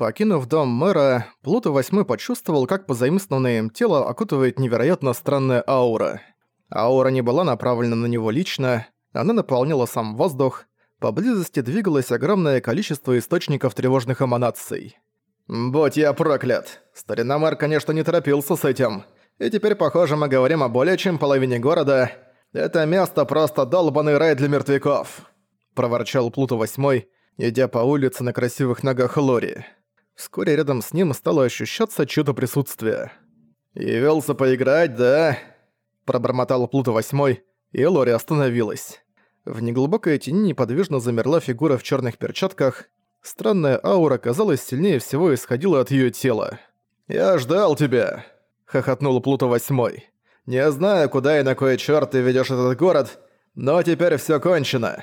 Покинув дом мэра, Плуто Восьмой почувствовал, как позаимствованное им тело окутывает невероятно странная аура. Аура не была направлена на него лично, она наполняла сам воздух, поблизости двигалось огромное количество источников тревожных эманаций. «Будь я проклят! Старина мэр, конечно, не торопился с этим. И теперь, похоже, мы говорим о более чем половине города. Это место просто долбанный рай для мертвяков!» Проворчал Плуто Восьмой, идя по улице на красивых ногах Лори. Вскоре рядом с ним стало ощущаться чьё-то присутствие. «Явился поиграть, да?» Пробормотал Плуто Восьмой, и Лори остановилась. В неглубокой тени неподвижно замерла фигура в черных перчатках. Странная аура, казалось, сильнее всего исходила от ее тела. «Я ждал тебя!» — хохотнул Плуто Восьмой. «Не знаю, куда и на кой черт ты ведешь этот город, но теперь все кончено.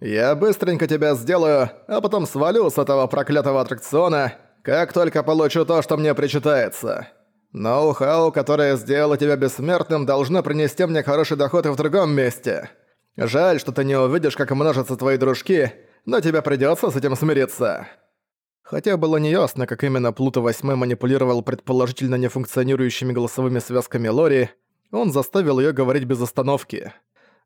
Я быстренько тебя сделаю, а потом свалю с этого проклятого аттракциона как только получу то, что мне причитается. Ноу-хау, которое сделало тебя бессмертным, должно принести мне хороший доход и в другом месте. Жаль, что ты не увидишь, как множатся твои дружки, но тебе придётся с этим смириться». Хотя было неясно, как именно Плуто Восьмой манипулировал предположительно нефункционирующими голосовыми связками Лори, он заставил её говорить без остановки.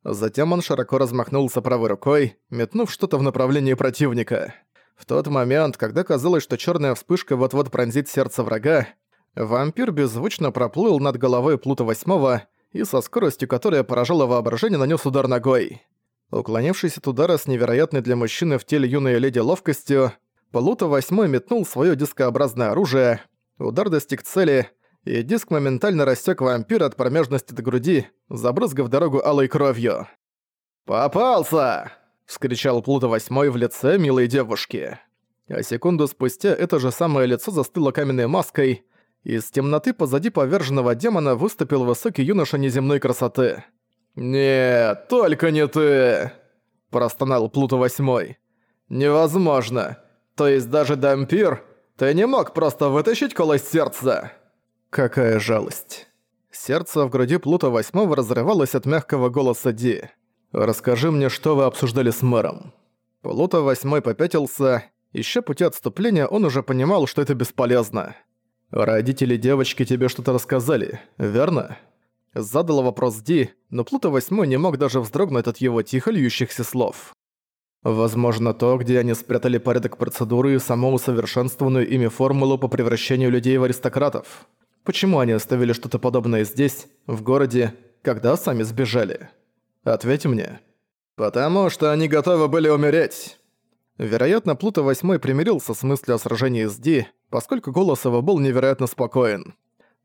Затем он широко размахнулся правой рукой, метнув что-то в направлении противника. В тот момент, когда казалось, что черная вспышка вот-вот пронзит сердце врага, вампир беззвучно проплыл над головой Плута Восьмого и со скоростью, которая поражала воображение, нанес удар ногой. Уклонившись от удара с невероятной для мужчины в теле юной леди ловкостью, Плута Восьмой метнул свое дискообразное оружие, удар достиг цели, и диск моментально рассек вампира от промежности до груди, забрызгав дорогу алой кровью. «Попался!» Вскричал Плута Восьмой в лице милой девушки. А секунду спустя это же самое лицо застыло каменной маской, из темноты позади поверженного демона выступил высокий юноша неземной красоты. «Нет, только не ты!» – простонал Плута Восьмой. «Невозможно! То есть даже дампир, ты не мог просто вытащить колость сердца!» Какая жалость. Сердце в груди Плута Восьмого разрывалось от мягкого голоса Ди. «Расскажи мне, что вы обсуждали с мэром». Плута восьмой попятился. Ища пути отступления, он уже понимал, что это бесполезно. «Родители девочки тебе что-то рассказали, верно?» Задал вопрос Ди, но Плута восьмой не мог даже вздрогнуть от его тихо льющихся слов. Возможно, то, где они спрятали порядок процедуры и самоусовершенствованную ими формулу по превращению людей в аристократов. Почему они оставили что-то подобное здесь, в городе, когда сами сбежали?» Ответь мне. Потому что они готовы были умереть. Вероятно, Плута Восьмой примирился с мыслью о сражении с Ди, поскольку голос его был невероятно спокоен.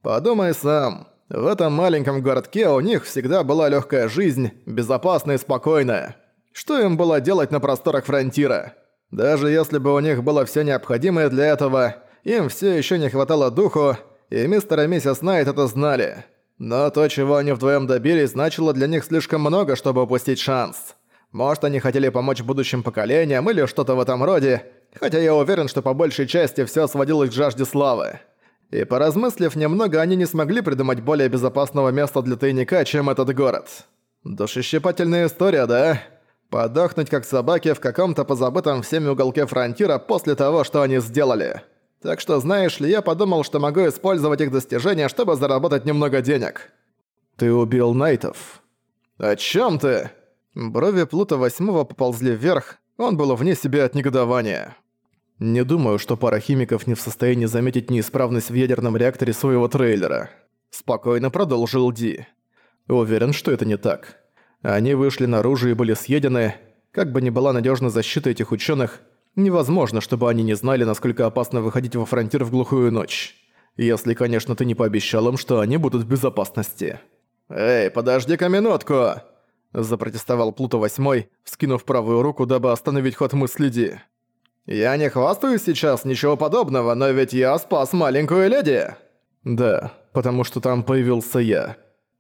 Подумай сам. В этом маленьком городке у них всегда была легкая жизнь, безопасная и спокойная. Что им было делать на просторах фронтира? Даже если бы у них было все необходимое для этого, им все еще не хватало духу, и мистер и миссис Найт это знали. Но то, чего они вдвоем добились, значило для них слишком много, чтобы упустить шанс. Может, они хотели помочь будущим поколениям или что-то в этом роде, хотя я уверен, что по большей части все сводилось к жажде славы. И поразмыслив немного, они не смогли придумать более безопасного места для тайника, чем этот город. Душещипательная история, да? Подохнуть как собаки в каком-то позабытом всеми уголке фронтира после того, что они сделали. Так что, знаешь ли, я подумал, что могу использовать их достижения, чтобы заработать немного денег. Ты убил Найтов. О чем ты? Брови Плута Восьмого поползли вверх, он был вне себя от негодования. Не думаю, что пара химиков не в состоянии заметить неисправность в ядерном реакторе своего трейлера. Спокойно продолжил Ди. Уверен, что это не так. Они вышли наружу и были съедены. Как бы ни была надежна защита этих ученых, Невозможно, чтобы они не знали, насколько опасно выходить во фронтир в глухую ночь. Если, конечно, ты не пообещал им, что они будут в безопасности. «Эй, подожди-ка минутку!» Запротестовал Плуто Восьмой, вскинув правую руку, дабы остановить ход мысли Ди. «Я не хвастаюсь сейчас, ничего подобного, но ведь я спас маленькую леди!» «Да, потому что там появился я.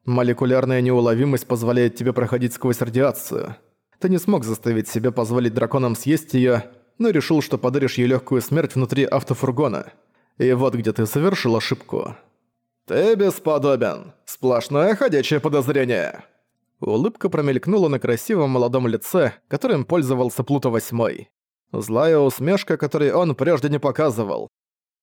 Молекулярная неуловимость позволяет тебе проходить сквозь радиацию. Ты не смог заставить себя позволить драконам съесть её, но решил, что подаришь ей легкую смерть внутри автофургона. И вот где ты совершил ошибку. «Ты бесподобен. Сплошное ходячее подозрение». Улыбка промелькнула на красивом молодом лице, которым пользовался Плуто Восьмой. Злая усмешка, которой он прежде не показывал.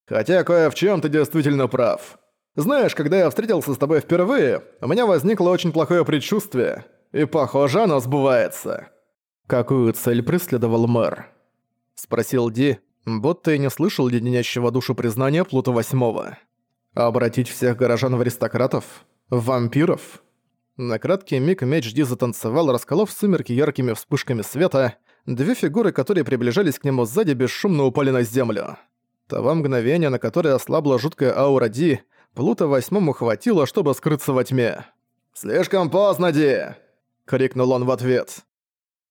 Хотя кое в чем ты действительно прав. Знаешь, когда я встретился с тобой впервые, у меня возникло очень плохое предчувствие. И похоже, оно сбывается». «Какую цель преследовал мэр?» Спросил Ди, будто и не слышал леденящего душу признания Плута Восьмого. «Обратить всех горожан в аристократов? Вампиров?» На краткий миг меч Ди затанцевал, расколов сумерки яркими вспышками света. Две фигуры, которые приближались к нему сзади, бесшумно упали на землю. Того мгновения, на которое ослабла жуткая аура Ди, Плута Восьмому хватило, чтобы скрыться во тьме. «Слишком поздно, Ди!» — крикнул он в ответ.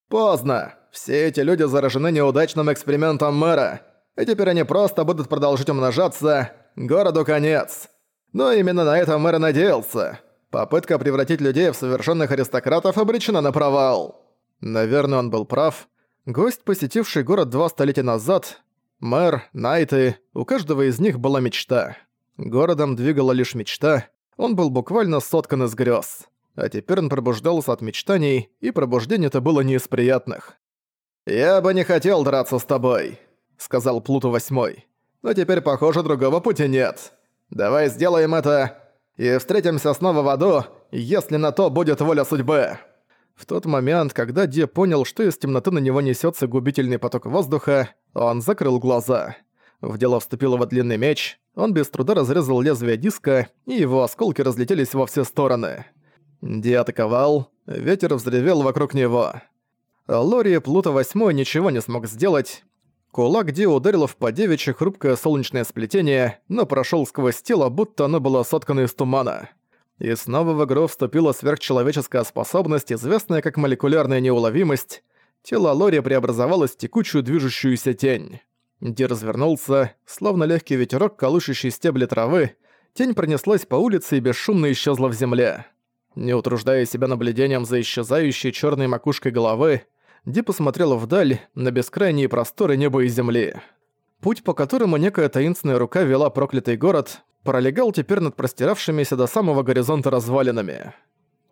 «Поздно! Все эти люди заражены неудачным экспериментом мэра, и теперь они просто будут продолжить умножаться. Городу конец. Но именно на это мэр и надеялся. Попытка превратить людей в совершенных аристократов обречена на провал». Наверное, он был прав. Гость, посетивший город два столетия назад, мэр, найты, у каждого из них была мечта. Городом двигала лишь мечта, он был буквально соткан из грез. А теперь он пробуждался от мечтаний, и пробуждение это было не из приятных. «Я бы не хотел драться с тобой», — сказал Плуту Восьмой. «Но теперь, похоже, другого пути нет. Давай сделаем это и встретимся снова в аду, если на то будет воля судьбы». В тот момент, когда Ди понял, что из темноты на него несется губительный поток воздуха, он закрыл глаза. В дело вступил его длинный меч, он без труда разрезал лезвие диска, и его осколки разлетелись во все стороны. Ди атаковал, ветер взревел вокруг него. Лори Плута Восьмой ничего не смог сделать. Кулак Ди ударил в подевичье хрупкое солнечное сплетение, но прошел сквозь тело, будто оно было соткано из тумана. И снова в игру вступила сверхчеловеческая способность, известная как молекулярная неуловимость. Тело Лори преобразовалось в текучую движущуюся тень. Ди развернулся, словно легкий ветерок, колышущий стебли травы. Тень пронеслась по улице и бесшумно исчезла в земле. Не утруждая себя наблюдением за исчезающей черной макушкой головы, Ди посмотрела вдаль, на бескрайние просторы неба и земли. Путь, по которому некая таинственная рука вела проклятый город, пролегал теперь над простиравшимися до самого горизонта развалинами.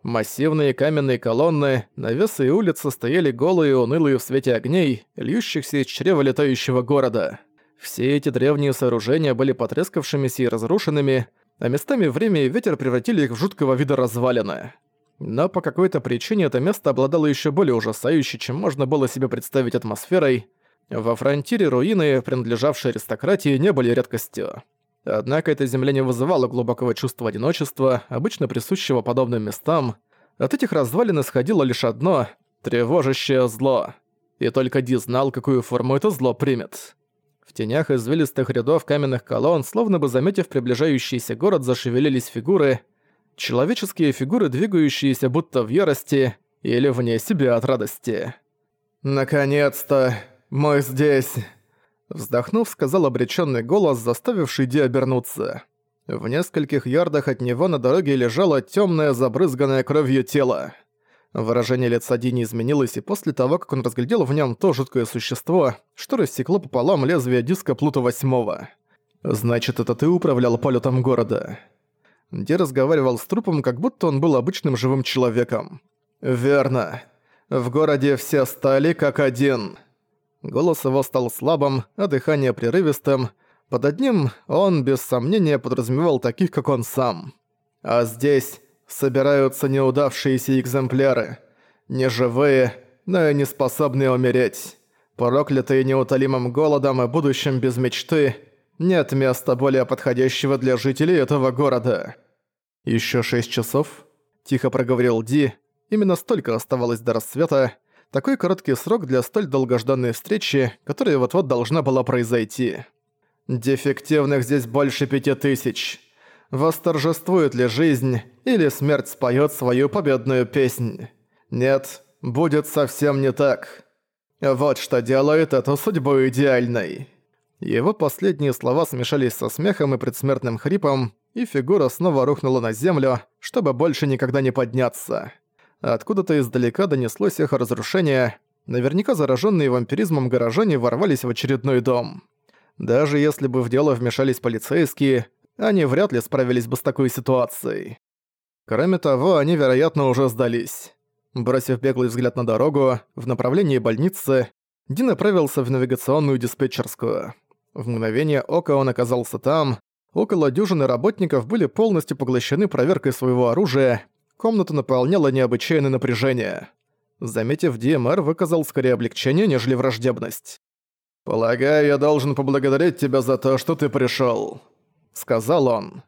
Массивные каменные колонны, навесы и улицы стояли голые и унылые в свете огней, льющихся из чрева летающего города. Все эти древние сооружения были потрескавшимися и разрушенными, а местами время и ветер превратили их в жуткого вида развалины. Но по какой-то причине это место обладало еще более ужасающей, чем можно было себе представить атмосферой. Во фронтире руины, принадлежавшие аристократии, не были редкостью. Однако эта земля не вызывала глубокого чувства одиночества, обычно присущего подобным местам. От этих развалин исходило лишь одно — тревожащее зло. И только Ди знал, какую форму это зло примет. В тенях извилистых рядов каменных колонн, словно бы заметив приближающийся город, зашевелились фигуры. Человеческие фигуры, двигающиеся будто в ярости или вне себя от радости. «Наконец-то! Мы здесь!» Вздохнув, сказал обреченный голос, заставивший Ди обернуться. В нескольких ярдах от него на дороге лежало темное, забрызганное кровью тело. Выражение лица Ди не изменилось и после того, как он разглядел в нем то жуткое существо, что рассекло пополам лезвие диска Плута Восьмого. «Значит, это ты управлял полетом города?» Ди разговаривал с трупом, как будто он был обычным живым человеком. «Верно. В городе все стали как один». Голос его стал слабым, а дыхание прерывистым. Под одним он, без сомнения, подразумевал таких, как он сам. А здесь собираются неудавшиеся экземпляры. Не живые, но и не способные умереть. Проклятые неутолимым голодом и будущим без мечты, нет места более подходящего для жителей этого города. Еще шесть часов?» – тихо проговорил Ди. Именно столько оставалось до рассвета. Такой короткий срок для столь долгожданной встречи, которая вот-вот должна была произойти. «Дефективных здесь больше пяти тысяч. Восторжествует ли жизнь, или смерть споет свою победную песнь? Нет, будет совсем не так. Вот что делает эту судьбу идеальной». Его последние слова смешались со смехом и предсмертным хрипом, и фигура снова рухнула на землю, чтобы больше никогда не подняться. Откуда-то издалека донеслось эхо разрушения. Наверняка зараженные вампиризмом горожане ворвались в очередной дом. Даже если бы в дело вмешались полицейские, они вряд ли справились бы с такой ситуацией. Кроме того, они, вероятно, уже сдались. Бросив беглый взгляд на дорогу, в направлении больницы, Ди направился в навигационную диспетчерскую. В мгновение ока он оказался там. Около дюжины работников были полностью поглощены проверкой своего оружия. Комнату наполняло необычайное напряжение. Заметив ДМР, выказал скорее облегчение, нежели враждебность. «Полагаю, я должен поблагодарить тебя за то, что ты пришёл», — сказал он.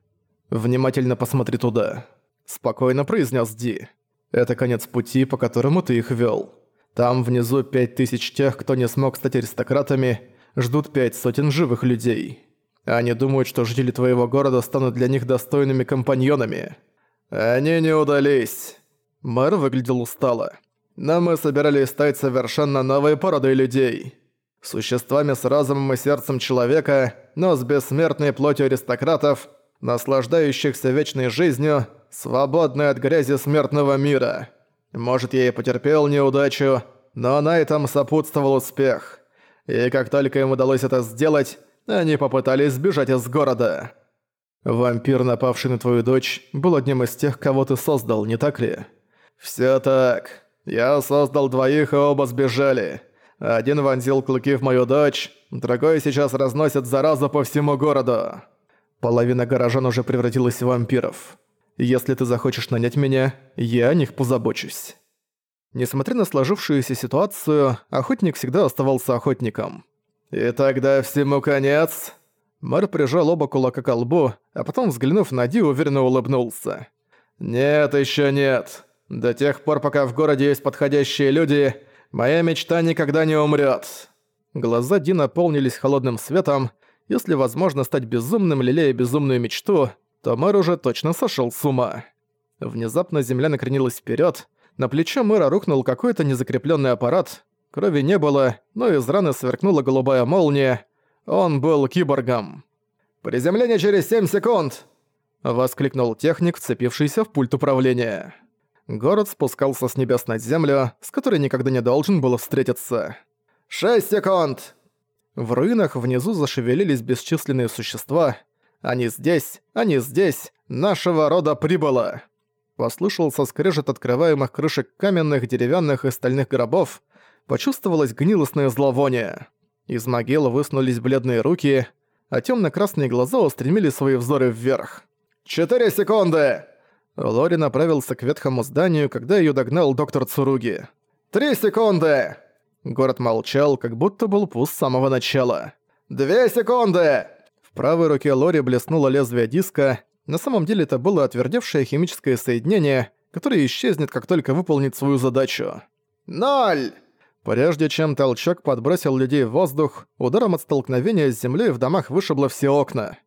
«Внимательно посмотри туда», — спокойно произнес Ди. «Это конец пути, по которому ты их вёл. Там внизу пять тысяч тех, кто не смог стать аристократами, ждут пять сотен живых людей. Они думают, что жители твоего города станут для них достойными компаньонами. Они не удались». Мэр выглядел устало. «Но мы собирались стать совершенно новой породой людей» существами с разумом и сердцем человека, но с бессмертной плотью аристократов, наслаждающихся вечной жизнью, свободной от грязи смертного мира. Может, я и потерпел неудачу, но на этом сопутствовал успех. И как только им удалось это сделать, они попытались сбежать из города. Вампир, напавший на твою дочь, был одним из тех, кого ты создал, не так ли? Всё так. Я создал двоих, и оба сбежали. Один вонзил клыки в мою дочь, другой сейчас разносит заразу по всему городу. Половина горожан уже превратилась в вампиров. Если ты захочешь нанять меня, я о них позабочусь». Несмотря на сложившуюся ситуацию, охотник всегда оставался охотником. «И тогда всему конец?» Мэр прижал оба кулака к лбу, а потом, взглянув на Ди, уверенно улыбнулся. «Нет, еще нет. До тех пор, пока в городе есть подходящие люди, Моя мечта никогда не умрет. Глаза Ди наполнились холодным светом. Если возможно стать безумным, лелея безумную мечту, то мэр уже точно сошел с ума. Внезапно земля накренилась вперед. На плечо мэра рухнул какой-то незакрепленный аппарат. Крови не было, но из раны сверкнула голубая молния. Он был киборгом. «Приземление через 7 секунд!» — воскликнул техник, вцепившийся в пульт управления. Город спускался с небес на землю, с которой никогда не должен был встретиться. «Шесть секунд!» В руинах внизу зашевелились бесчисленные существа. «Они здесь! Они здесь! Нашего рода прибыло!» Послышался скрежет открываемых крышек каменных, деревянных и стальных гробов. Почувствовалось гнилостное зловоние. Из могил высунулись бледные руки, а темно-красные глаза устремили свои взоры вверх. «Четыре секунды!» Лори направился к ветхому зданию, когда её догнал доктор Цуруги. «Три секунды!» Город молчал, как будто был пуст с самого начала. «Две секунды!» В правой руке Лори блеснуло лезвие диска. На самом деле это было отвердевшее химическое соединение, которое исчезнет, как только выполнит свою задачу. «Ноль!» Прежде чем толчок подбросил людей в воздух, ударом от столкновения с землей в домах вышибло все окна.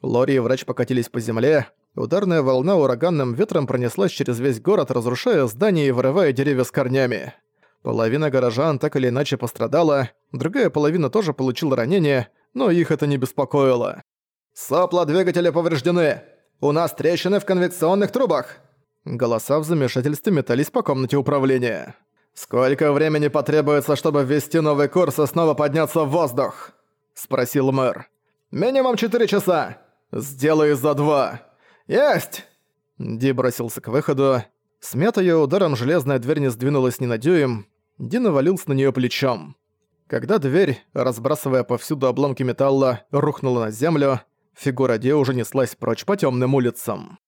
Лори и врач покатились по земле, Ударная волна ураганным ветром пронеслась через весь город, разрушая здания и вырывая деревья с корнями. Половина горожан так или иначе пострадала, другая половина тоже получила ранения, но их это не беспокоило. «Сопла двигателя повреждены! У нас трещины в конвекционных трубах!» Голоса в замешательстве метались по комнате управления. «Сколько времени потребуется, чтобы ввести новый курс и снова подняться в воздух?» – спросил мэр. «Минимум четыре часа. Сделаю за два». «Есть!» Ди бросился к выходу. Смятая ударом железная дверь не сдвинулась ни на дюйм. Ди навалился на нее плечом. Когда дверь, разбрасывая повсюду обломки металла, рухнула на землю, фигура Ди уже неслась прочь по темным улицам.